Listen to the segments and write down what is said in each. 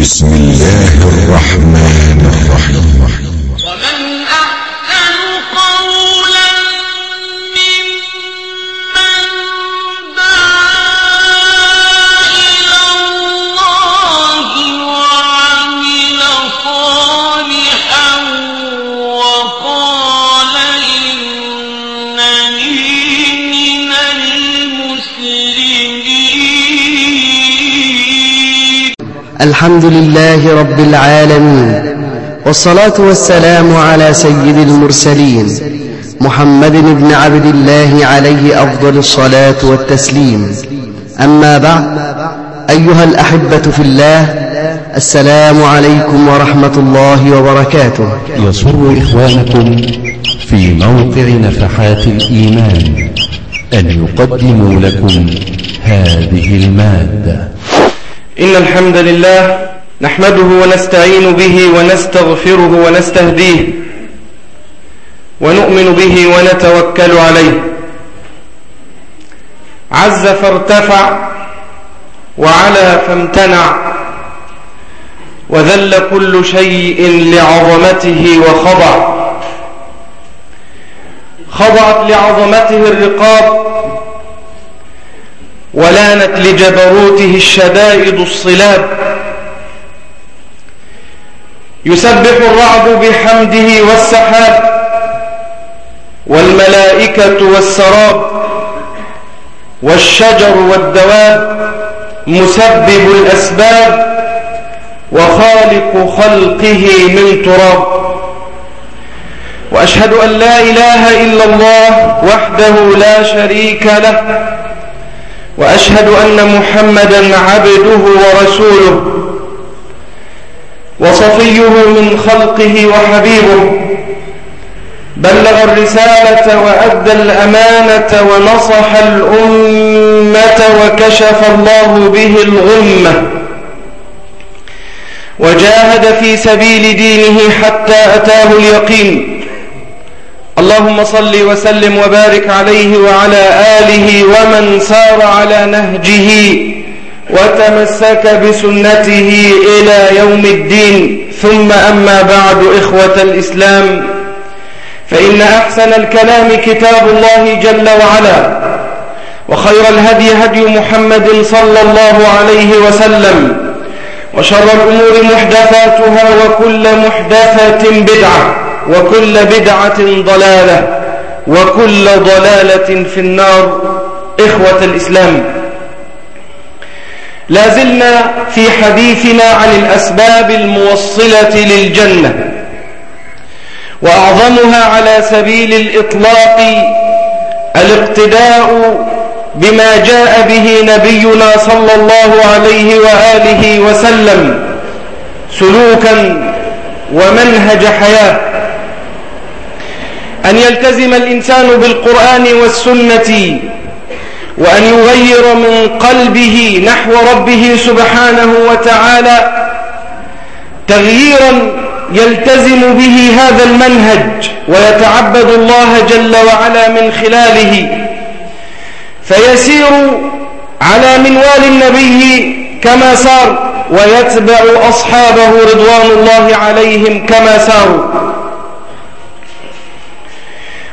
بسم الله الرحمن الرحيم. ومن الحمد لله رب العالمين والصلاة والسلام على سيد المرسلين محمد بن عبد الله عليه أفضل الصلاة والتسليم. أما بعد أيها الأحبة في الله السلام عليكم ورحمة الله وبركاته. يسر إخوانكم في موقع نفحات الإيمان أن يقدموا لكم هذه المادة. إن الحمد لله نحمده ونستعين به ونستغفره ونستهديه ونؤمن به ونتوكل عليه. عز فارتفع وعلى فامتنع وذل كل شيء لعظمته وخضع. خضعت لعظمته الرقاب ولانت لجبروته الشدائد الصلاب. يسبح الرعد بحمده والسحاب والملائكة والسراب والشجر والدواب مسبب الأسباب وخالق خلقه من تراب. وأشهد أن لا إله إلا الله وحده لا شريك له وأشهد أن محمدا عبده ورسوله وصفيه من خلقه وحبيبه. بلغ الرسالة وأدى الأمانة ونصح الأمة وكشف الله به الغمة. وجاهد في سبيل دينه حتى أتاه اليقين. اللهم صل وسلم وبارك عليه وعلى آله ومن سار على نهجه وتمسك بسنته إلى يوم الدين. ثم أما بعد إخوة الإسلام فإن أحسن الكلام كتاب الله جل وعلا وخير الهدي هدي محمد صلى الله عليه وسلم وشر الأمور محدثاتها وكل محدثة بدعة. وكل بدعة ضلالة وكل ضلالة في النار. إخوة الإسلام لازلنا في حديثنا عن الأسباب الموصلة للجنة وأعظمها على سبيل الإطلاق الاقتداء بما جاء به نبينا صلى الله عليه وآله وسلم سلوكا ومنهج حياة. أن يلتزم الإنسان بالقرآن والسنة وأن يغير من قلبه نحو ربه سبحانه وتعالى تغييرا يلتزم به هذا المنهج ويتعبد الله جل وعلا من خلاله. فيسير على منوال النبي كما سار ويتبع أصحابه رضوان الله عليهم كما ساروا.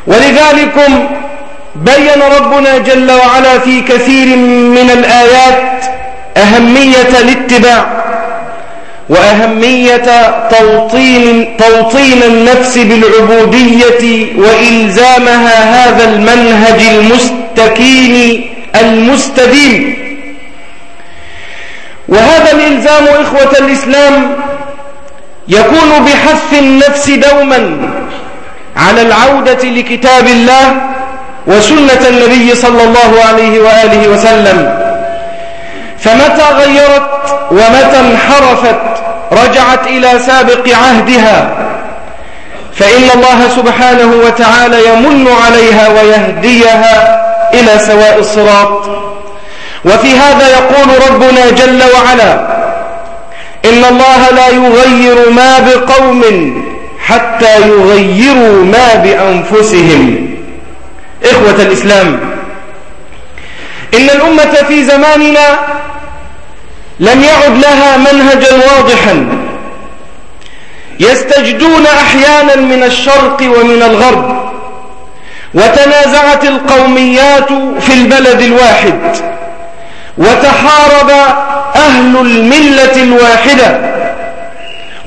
ولذلك بين ربنا جل وعلا في كثير من الآيات أهمية الاتباع وأهمية توطين, توطين النفس بالعبودية وإلزامها هذا المنهج المستكين المستديم. وهذا الإلزام إخوة الإسلام يكون بحث النفس دوما على العودة لكتاب الله وسنة النبي صلى الله عليه وآله وسلم. فمتى غيرت ومتى انحرفت رجعت إلى سابق عهدها. فإن الله سبحانه وتعالى يمن عليها ويهديها إلى سواء الصراط. وفي هذا يقول ربنا جل وعلا إن الله لا يغير ما بقوم حتى يغيروا ما بأنفسهم. إخوة الإسلام إن الأمة في زماننا لم يعد لها منهجا واضحا. يستجدون أحيانا من الشرق ومن الغرب وتنازعت القوميات في البلد الواحد وتحارب أهل الملة الواحدة.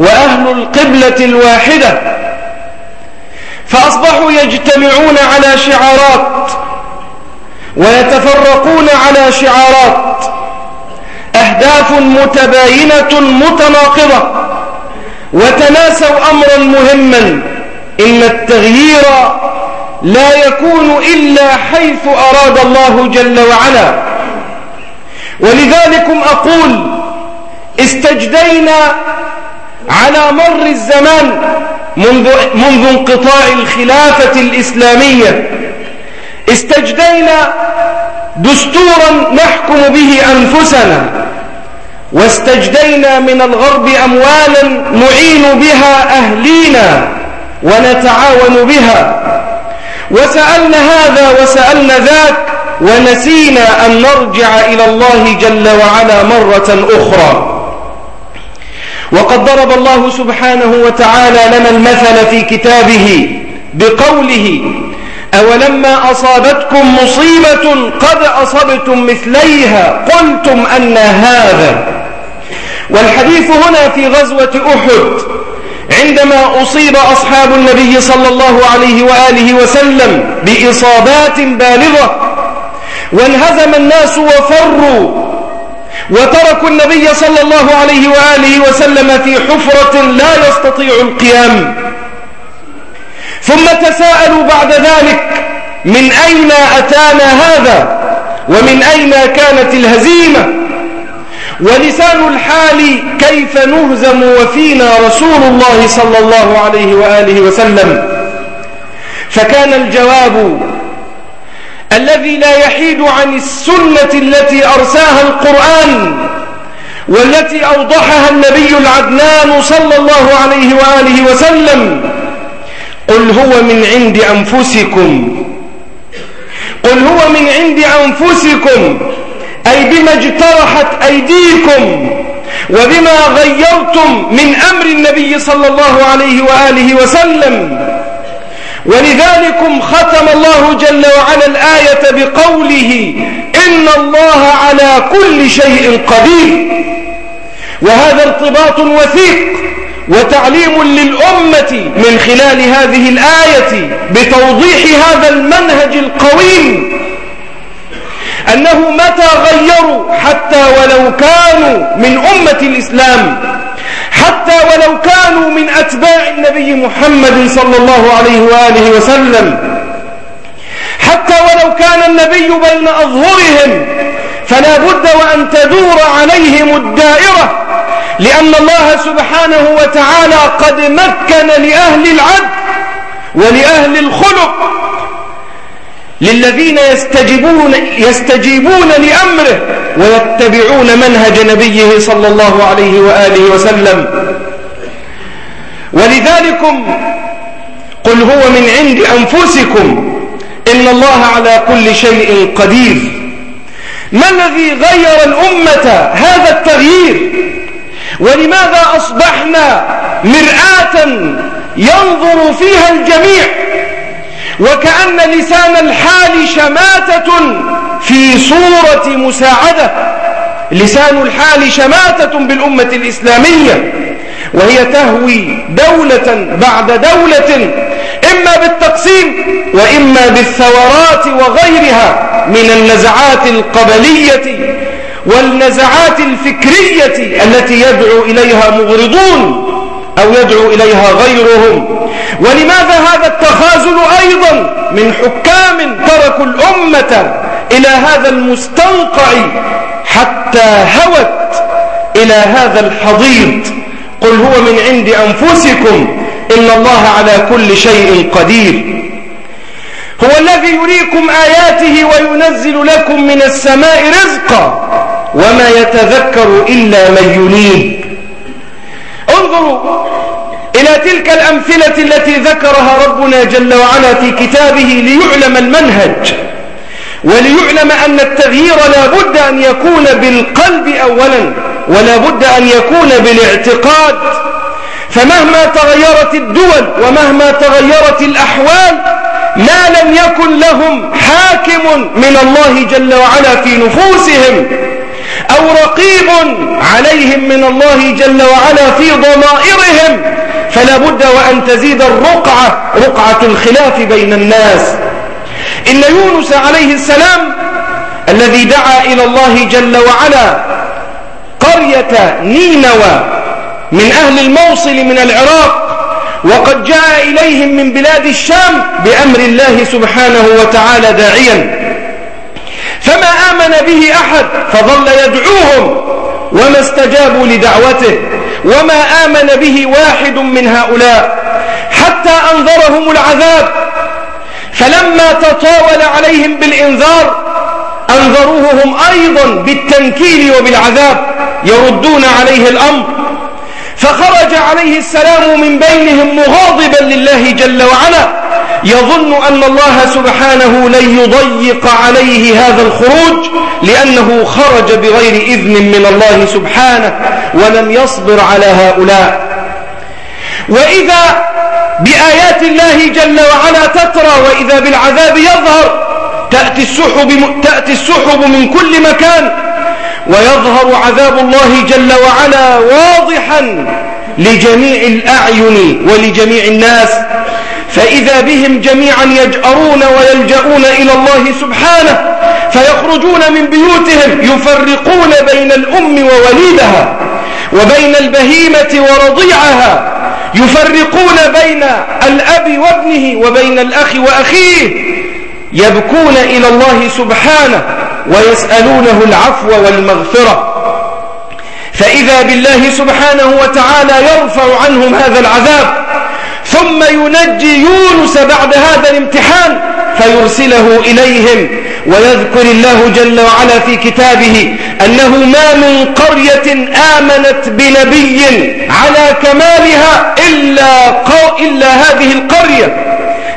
وأهل القبلة الواحدة فأصبحوا يجتمعون على شعارات ويتفرقون على شعارات أهداف متباينة متناقضة وتناسوا أمرا مهما إن التغيير لا يكون إلا حيث أراد الله جل وعلا. ولذلكم أقول استجدينا على مر الزمان منذ, منذ انقطاع الخلافة الإسلامية استجدينا دستورا نحكم به أنفسنا واستجدينا من الغرب أموالا نعين بها أهلينا ونتعاون بها. وسألنا هذا وسألنا ذاك ونسينا أن نرجع إلى الله جل وعلا مرة أخرى. وقد ضرب الله سبحانه وتعالى لنا المثل في كتابه بقوله أولما أصابتكم مصيبة قد أصبتم مثليها قلتم أن هذا. والحديث هنا في غزوة أحد عندما أصيب أصحاب النبي صلى الله عليه وآله وسلم بإصابات بالغة وانهزم الناس وفروا وتركوا النبي صلى الله عليه وآله وسلم في حفرة لا يستطيع القيام. ثم تساءلوا بعد ذلك من أين أتانا هذا؟ ومن أين كانت الهزيمة؟ ولسان الحال كيف نهزم وفينا رسول الله صلى الله عليه وآله وسلم؟ فكان الجواب الذي لا يحيد عن السنة التي أرساها القرآن والتي أوضحها النبي العدنان صلى الله عليه وآله وسلم. قل هو من عند أنفسكم. قل هو من عند أنفسكم. أي بما اجترحت أيديكم وبما غيرتم من أمر النبي صلى الله عليه وآله وسلم. ولذلكم ختم الله جل وعلا الآية بقوله إن الله على كل شيء قدير. وهذا ارتباط وثيق وتعليم للأمة من خلال هذه الآية بتوضيح هذا المنهج القويم أنه متى غيروا حتى ولو كانوا من أمة الإسلام حتى ولو كانوا من أتباع النبي محمد صلى الله عليه وآله وسلم. حتى ولو كان النبي بين أظهرهم فلا بد وأن تدور عليهم الدائرة لأن الله سبحانه وتعالى قد مكن لأهل العدل ولأهل الخلق. للذين يستجيبون, يستجيبون لأمره ويتبعون منهج نبيه صلى الله عليه وآله وسلم. ولذلكم قل هو من عند أنفسكم إن الله على كل شيء قدير. ما الذي غير الأمة هذا التغيير؟ ولماذا أصبحنا مرآة ينظر فيها الجميع؟ وكأن لسان الحال شماتة في صورة مساعدة. لسان الحال شماتة بالأمة الإسلامية وهي تهوي دولة بعد دولة إما بالتقسيم وإما بالثورات وغيرها من النزعات القبلية والنزعات الفكرية التي يدعو إليها مغرضون. أو يدعو إليها غيرهم. ولماذا هذا التخاذل أيضا من حكام تركوا الأمة إلى هذا المستنقع حتى هوت إلى هذا الحضيض؟ قل هو من عند أنفسكم إن الله على كل شيء قدير. هو الذي يريكم آياته وينزل لكم من السماء رزقا وما يتذكر إلا من ينيب. انظروا إلى تلك الأمثلة التي ذكرها ربنا جل وعلا في كتابه ليعلم المنهج وليعلم أن التغيير لا بد أن يكون بالقلب أولا ولا بد أن يكون بالاعتقاد فمهما تغيرت الدول ومهما تغيرت الأحوال ما لم يكن لهم حاكم من الله جل وعلا في نفوسهم أو رقيب عليهم من الله جل وعلا في ضمائرهم فلا بد وأن تزيد الرقعة رقعة الخلاف بين الناس. إن يونس عليه السلام الذي دعا إلى الله جل وعلا قرية نينوى من أهل الموصل من العراق وقد جاء إليهم من بلاد الشام بأمر الله سبحانه وتعالى داعيا. فما آمن به أحد فظل يدعوهم وما استجابوا لدعوته وما آمن به واحد من هؤلاء حتى أنذرهم العذاب فلما تطاول عليهم بالإنذار أنذروه هم أيضا بالتنكيل وبالعذاب يردون عليه الأمر فخرج عليه السلام من بينهم مغاضبا لله جل وعلا يظن أن الله سبحانه لن يضيق عليه هذا الخروج لأنه خرج بغير إذن من الله سبحانه ولم يصبر على هؤلاء. وإذا بآيات الله جل وعلا تترى وإذا بالعذاب يظهر تأتي السحب, تأتي السحب من كل مكان ويظهر عذاب الله جل وعلا واضحا لجميع الأعين ولجميع الناس. فإذا بهم جميعا يجأرون ويلجؤون إلى الله سبحانه فيخرجون من بيوتهم يفرقون بين الأم ووليدها وبين البهيمة ورضيعها يفرقون بين الأب وابنه وبين الأخ وأخيه يبكون إلى الله سبحانه ويسألونه العفو والمغفرة. فإذا بالله سبحانه وتعالى يرفع عنهم هذا العذاب ثم ينجي يونس بعد هذا الامتحان فيرسله إليهم ويذكر الله جل وعلا في كتابه أنه ما من قرية آمنت بنبي على كمالها إلا, قو إلا هذه القرية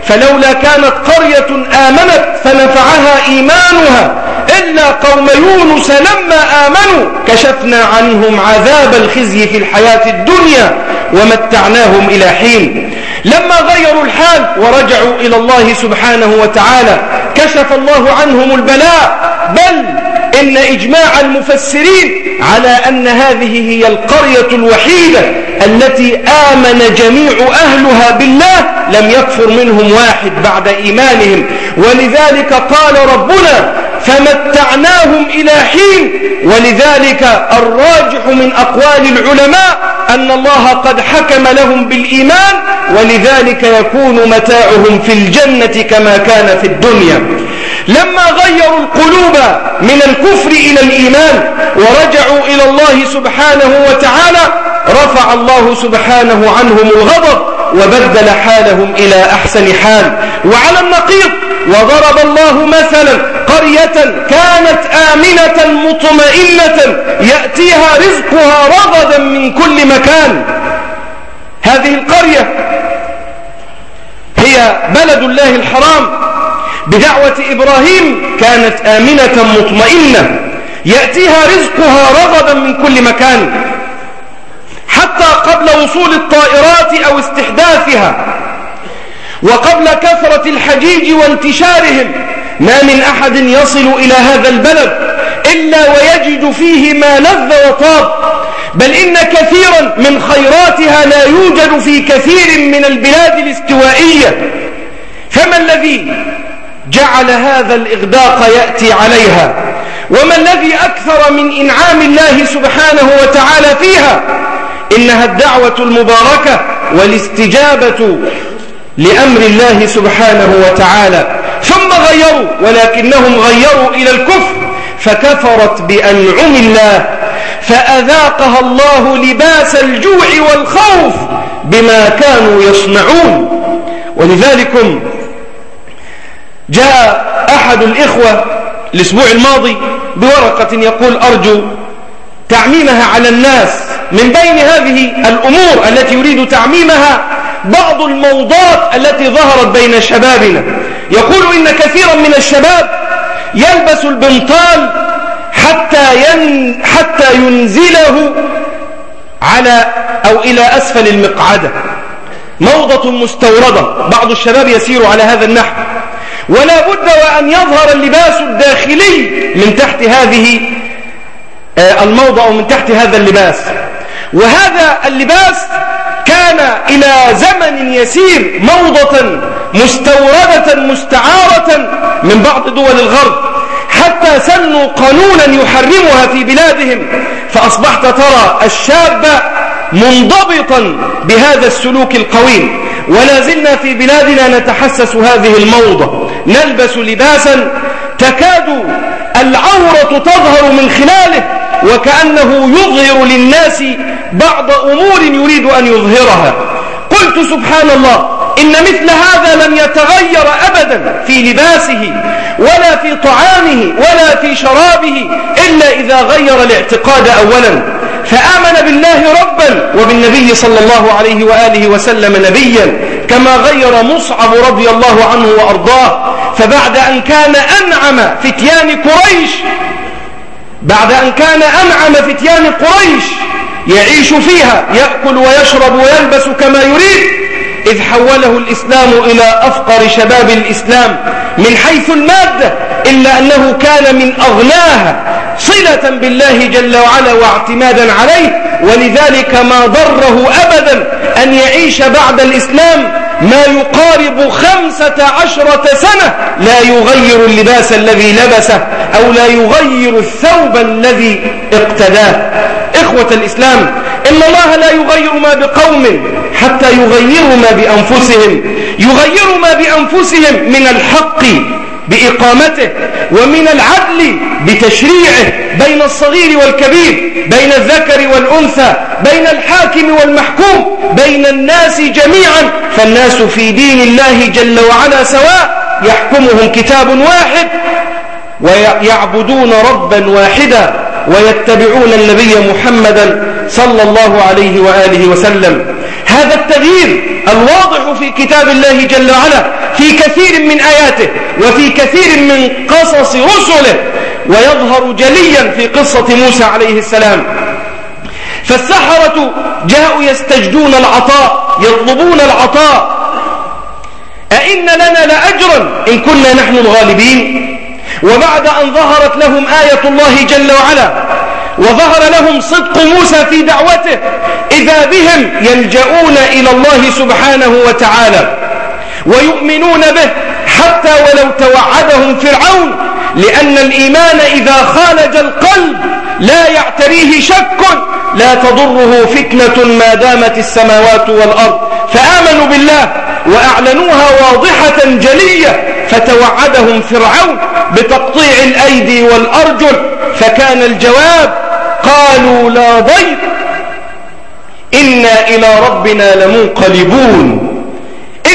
فلولا كانت قرية آمنت فنفعها إيمانها إلا قوم يونس لما آمنوا كشفنا عنهم عذاب الخزي في الحياة الدنيا ومتعناهم إلى حين. لما غيروا الحال ورجعوا إلى الله سبحانه وتعالى كشف الله عنهم البلاء. بل إن إجماع المفسرين على أن هذه هي القرية الوحيدة التي آمن جميع أهلها بالله لم يكفر منهم واحد بعد إيمانهم. ولذلك قال ربنا فمتعناهم إلى حين. ولذلك الراجح من أقوال العلماء أن الله قد حكم لهم بالإيمان ولذلك يكون متاعهم في الجنة كما كان في الدنيا. لما غيروا القلوب من الكفر إلى الإيمان ورجعوا إلى الله سبحانه وتعالى رفع الله سبحانه عنهم الغضب وبدل حالهم إلى أحسن حال. وعلى النقيض وضرب الله مثلا قرية كانت آمنة مطمئنة يأتيها رزقها رغدا من كل مكان. هذه القرية هي بلد الله الحرام. بدعوة إبراهيم كانت آمنة مطمئنة يأتيها رزقها رغدا من كل مكان. حتى قبل وصول الطائرات أو استحداثها وقبل كثرة الحجيج وانتشارهم ما من أحد يصل إلى هذا البلد إلا ويجد فيه ما لذ وطاب بل إن كثيرا من خيراتها لا يوجد في كثير من البلاد الاستوائية. فما الذي جعل هذا الإغداق يأتي عليها؟ وما الذي أكثر من إنعام الله سبحانه وتعالى فيها؟ إنها الدعوة المباركة والاستجابة لأمر الله سبحانه وتعالى. ثم غيروا ولكنهم غيروا إلى الكفر فكفرت بأنعم الله فأذاقها الله لباس الجوع والخوف بما كانوا يصنعون. ولذلك جاء أحد الإخوة الأسبوع الماضي بورقة يقول أرجو تعميمها على الناس من بين هذه الأمور التي يريد تعميمها. بعض الموضات التي ظهرت بين شبابنا. يقول إن كثيرا من الشباب يلبس البنطال حتى, ين حتى ينزله على أو إلى أسفل المقعدة. موضة مستوردة. بعض الشباب يسير على هذا النحو. ولا بد وأن يظهر اللباس الداخلي من تحت هذه الموضة أو من تحت هذا اللباس. وهذا اللباس كان إلى زمن يسير موضة مستوردة مستعارة من بعض دول الغرب. حتى سنوا قانونا يحرمها في بلادهم فأصبحت ترى الشاب منضبطا بهذا السلوك القويم. ولا زلنا في بلادنا نتحسس هذه الموضة. نلبس لباسا تكاد العورة تظهر من خلاله. وكأنه يظهر للناس بعض أمور يريد أن يظهرها. قلت سبحان الله إن مثل هذا لم يتغير أبدا في لباسه ولا في طعامه ولا في شرابه إلا إذا غير الاعتقاد أولا. فآمن بالله ربا وبالنبي صلى الله عليه وآله وسلم نبيا كما غير مصعب رضي الله عنه وأرضاه. فبعد أن كان أنعم فتيان قريش بعد أن كان أنعم فتيان قريش يعيش فيها يأكل ويشرب ويلبس كما يريد إذ حوله الإسلام إلى أفقر شباب الإسلام من حيث المادة إلا أنه كان من أغناها صلة بالله جل وعلا واعتمادا عليه ولذلك ما ضره أبدا أن يعيش بعد الإسلام ما يقارب خمسة عشرة سنة لا يغير اللباس الذي لبسه أو لا يغير الثوب الذي اقتداه. إخوة الإسلام إن الله لا يغير ما بقوم حتى يغيروا ما بأنفسهم. يغيروا ما بأنفسهم من الحق بإقامته ومن العدل بتشريعه بين الصغير والكبير بين الذكر والأنثى بين الحاكم والمحكوم بين الناس جميعا. فالناس في دين الله جل وعلا سواء يحكمهم كتاب واحد ويعبدون ربا واحدا ويتبعون النبي محمدا صلى الله عليه وآله وسلم. هذا التغيير الواضح في كتاب الله جل وعلا في كثير من آياته وفي كثير من قصص رسله ويظهر جليا في قصة موسى عليه السلام. فالسحرة جاءوا يستجدون العطاء يطلبون العطاء. أئن لنا لأجرا إن كنا نحن الغالبين. وبعد أن ظهرت لهم آية الله جل وعلا وظهر لهم صدق موسى في دعوته إذا بهم يلجؤون إلى الله سبحانه وتعالى ويؤمنون به حتى ولو توعدهم فرعون لأن الإيمان إذا خالج القلب لا يعتريه شك لا تضره فتنة ما دامت السماوات والأرض. فآمنوا بالله وأعلنوها واضحة جلية فتوعدهم فرعون بتقطيع الأيدي والأرجل فكان الجواب قالوا لا ضير إنا إلى ربنا لمنقلبون.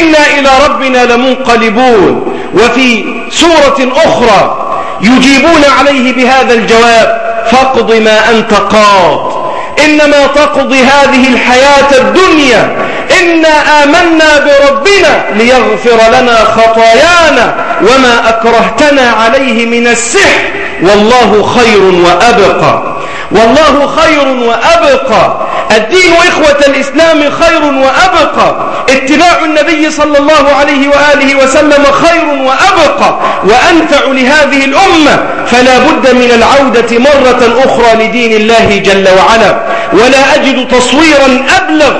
إنا إلى ربنا لمنقلبون. وفي سورة أخرى يجيبون عليه بهذا الجواب فاقض ما أنت قاض. إنما تقضي هذه الحياة الدنيا. إنا آمنا بربنا ليغفر لنا خطايانا وما أكرهتنا عليه من السحر. والله خير وأبقى. والله خير وأبقى. الدين إخوة الإسلام خير وأبقى. اتباع النبي صلى الله عليه وآله وسلم خير وأبقى. وأنفع لهذه الأمة. فلا بد من العودة مرة أخرى لدين الله جل وعلا. ولا أجد تصويرا أبلغ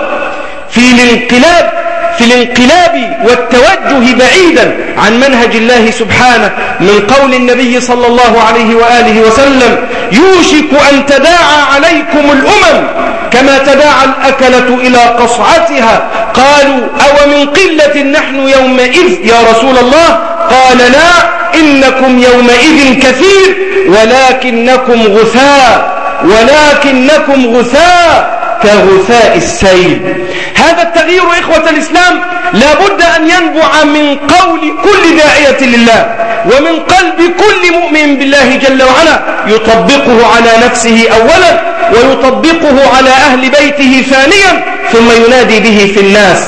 في الانقلاب في الانقلاب والتوجه بعيدا عن منهج الله سبحانه من قول النبي صلى الله عليه وآله وسلم يوشك أن تداعى عليكم الأمم كما تداعى الأكلة إلى قصعتها. قالوا أو من قلة نحن يومئذ يا رسول الله؟ قال لا إنكم يومئذ كثير ولكنكم غثاء ولكنكم غثاء. كغثاء السيل. هذا التغيير إخوة الإسلام لابد أن ينبع من قول كل داعية لله ومن قلب كل مؤمن بالله جل وعلا يطبقه على نفسه أولا ويطبقه على أهل بيته ثانيا ثم ينادي به في الناس.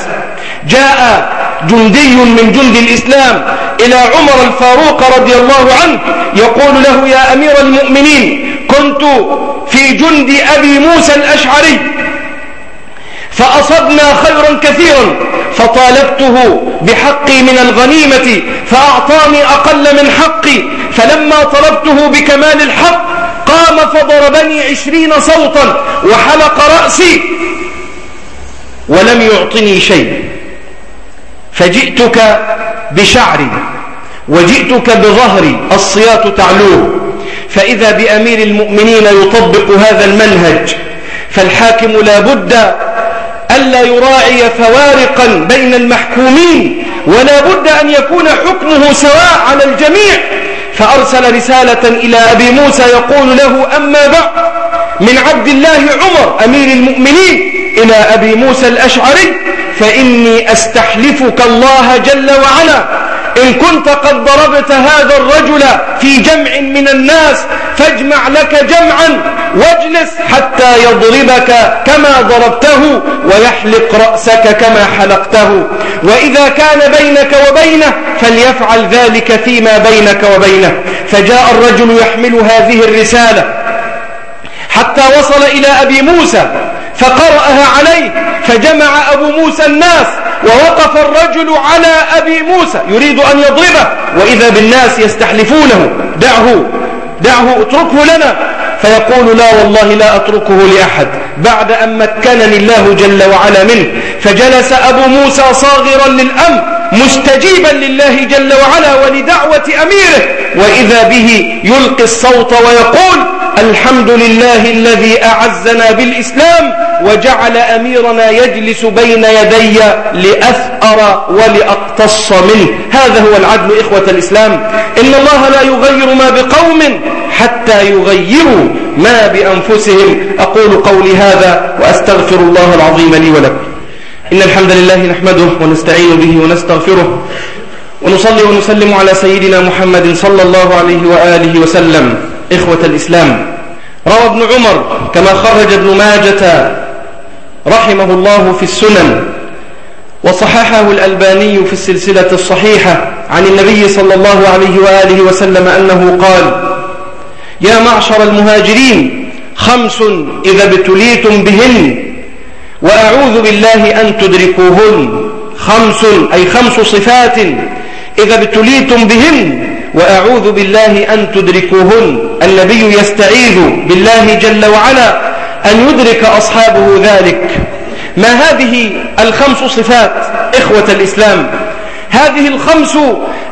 جاء جندي من جند الإسلام إلى عمر الفاروق رضي الله عنه يقول له يا أمير المؤمنين كنت في جند أبي موسى الأشعري فأصبنا خيرا كثيرا فطالبته بحقي من الغنيمة فأعطاني أقل من حقي فلما طلبته بكمال الحق قام فضربني عشرين صوتا وحلق رأسي ولم يعطني شيء. فجئتك بشعري وجئتك بظهري الصياط تعلوه. فإذا بأمير المؤمنين يطبق هذا المنهج فالحاكم لا بد ألا يراعي فوارقا بين المحكومين ولا بد أن يكون حكمه سواء على الجميع. فأرسل رسالة إلى أبي موسى يقول له أما بعد من عبد الله عمر أمير المؤمنين إلى أبي موسى الأشعري فإني أستحلفك الله جل وعلا. إن كنت قد ضربت هذا الرجل في جمع من الناس فاجمع لك جمعا واجلس حتى يضربك كما ضربته ويحلق رأسك كما حلقته. وإذا كان بينك وبينه فليفعل ذلك فيما بينك وبينه. فجاء الرجل يحمل هذه الرسالة حتى وصل إلى أبي موسى فقرأها عليه فجمع أبو موسى الناس ووقف الرجل على أبي موسى يريد أن يضربه وإذا بالناس يستحلفونه دعه دعه اتركه لنا. فيقول لا والله لا أتركه لأحد. بعد أن مكنني الله جل وعلا منه فجلس أبو موسى صاغرا للأمر مستجيبا لله جل وعلا ولدعوة أميره. وإذا به يلقي الصوت ويقول الحمد لله الذي أعزنا بالإسلام وجعل أميرنا يجلس بين يدي لأثأر ولأقتص منه. هذا هو العدل إخوة الإسلام. إن الله لا يغير ما بقوم حتى يغيروا ما بأنفسهم. أقول قولي هذا وأستغفر الله العظيم لي ولكم. إن الحمد لله نحمده ونستعين به ونستغفره ونصلي ونسلم على سيدنا محمد صلى الله عليه وآله وسلم إخوة الإسلام. روى ابن عمر كما خرج ابن ماجة رحمه الله في السنن وصححه الألباني في السلسلة الصحيحة عن النبي صلى الله عليه وآله وسلم أنه قال يا معشر المهاجرين خمس إذا ابتليتم بهن وأعوذ بالله أن تدركوهن خمس أي خمس صفات إذا ابتليتم بهن وأعوذ بالله أن تدركوهن. النبي يستعيذ بالله جل وعلا أن يدرك أصحابه ذلك. ما هذه الخمس صفات إخوة الإسلام؟ هذه الخمس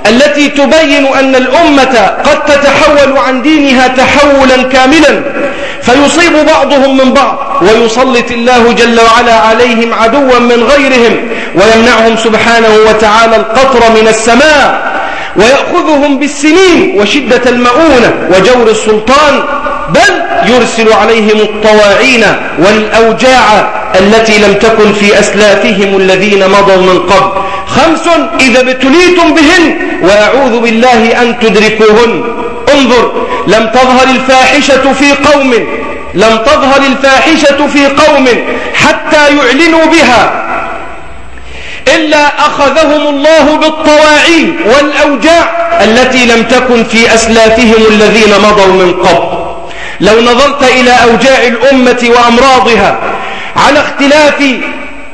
التي تبين أن الأمة قد تتحول عن دينها تحولا كاملا. فيصيب بعضهم من بعض ويسلط الله جل وعلا عليهم عدوا من غيرهم ويمنعهم سبحانه وتعالى القطر من السماء ويأخذهم بالسنين وشدة المؤونة وجور السلطان بل يرسل عليهم الطواعين والأوجاع التي لم تكن في أسلافهم الذين مضوا من قبل. خمس إذا ابتليتم بهن وأعوذ بالله أن تدركوهن. انظر لم تظهر الفاحشة في قوم لم تظهر الفاحشة في قوم حتى يعلنوا بها إلا أخذهم الله بالطواعين والأوجاع التي لم تكن في أسلافهم الذين مضوا من قبل. لو نظرت إلى أوجاع الأمة وأمراضها على اختلاف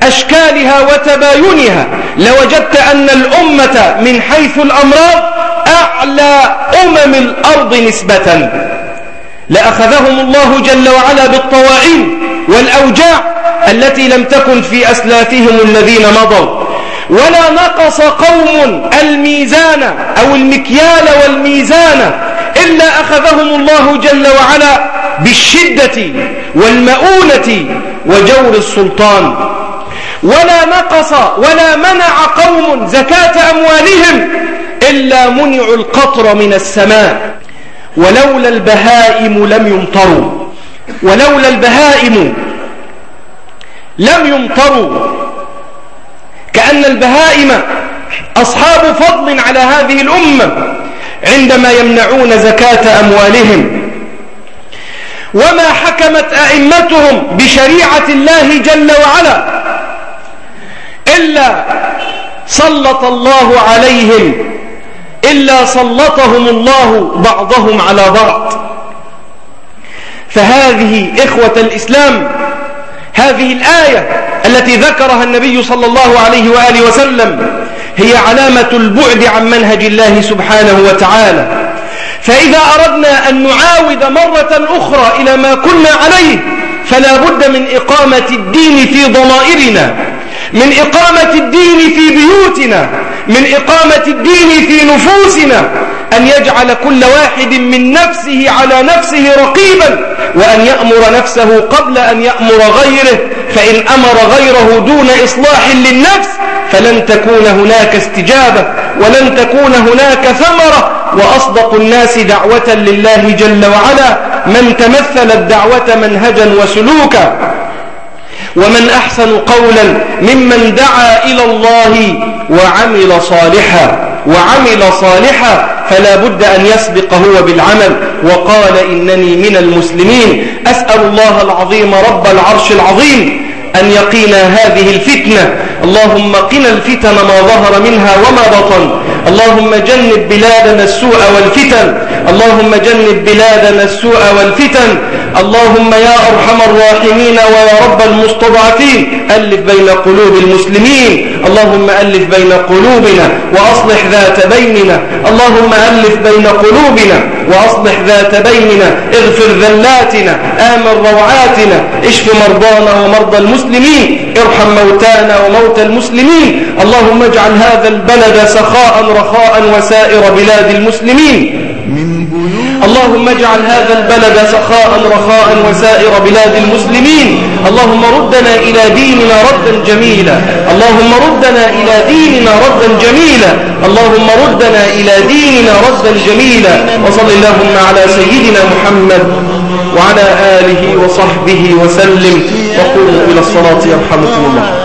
أشكالها وتباينها لوجدت أن الأمة من حيث الأمراض أعلى أمم الأرض نسبة. لأخذهم الله جل وعلا بالطواعين والأوجاع التي لم تكن في أسلافهم الذين مضوا. ولا نقص قوم الميزان أو المكيال والميزان إلا أخذهم الله جل وعلا بالشدة والمؤونة وجور السلطان. ولا نقص ولا منع قوم زكاة أموالهم إلا منعوا القطر من السماء. ولولا البهائم لم يمطروا. ولولا البهائم لم يمطروا. كأن البهائم أصحاب فضل على هذه الأمة عندما يمنعون زكاة أموالهم. وما حكمت أئمتهم بشريعة الله جل وعلا إلا سلط الله عليهم إلا سلطهم الله بعضهم على بعض. فهذه إخوة الإسلام هذه الآية التي ذكرها النبي صلى الله عليه وآله وسلم هي علامة البعد عن منهج الله سبحانه وتعالى. فإذا أردنا أن نعاود مرة أخرى إلى ما كنا عليه فلا بد من إقامة الدين في ضمائرنا. من إقامة الدين في بيوتنا من إقامة الدين في نفوسنا أن يجعل كل واحد من نفسه على نفسه رقيبا وأن يأمر نفسه قبل أن يأمر غيره. فإن أمر غيره دون إصلاح للنفس فلن تكون هناك استجابة ولن تكون هناك ثمرة. وأصدق الناس دعوة لله جل وعلا من تمثل الدعوة منهجا وسلوكا. ومن أحسن قولا ممن دعا إلى الله وعمل صالحا وعمل صالحا فلا بد أن يسبق هو بالعمل. وقال إنني من المسلمين. أسأل الله العظيم رب العرش العظيم أن يقينا هذه الفتنة. اللهم قنا الفتن ما ظهر منها وما بطن. اللهم جنب بلادنا السوء والفتن. اللهم جنب بلادنا السوء والفتن. اللهم يا أرحم الراحمين ويا رب المستضعفين. ألف بين قلوب المسلمين. اللهم ألف بين قلوبنا وأصلح ذات بيننا. اللهم ألف بين قلوبنا وأصلح ذات بيننا. اغفر ذلاتنا آمن روعاتنا اشف مرضانا ومرضى المسلمين ارحم موتانا وموتى المسلمين. اللهم اجعل هذا البلد سخاء رخاء وسائر بلاد المسلمين. اللهم اجعل هذا البلد سخاء رخاء وسائر بلاد المسلمين. اللهم ردنا إلى ديننا ردا جميلا. اللهم ردنا إلى ديننا ردا جميلا. اللهم ردنا إلى ديننا ردا جميلا. وصل اللهم على سيدنا محمد وعلى آله وصحبه وسلم. وقوموا إلى الصلاة يرحمكم الله.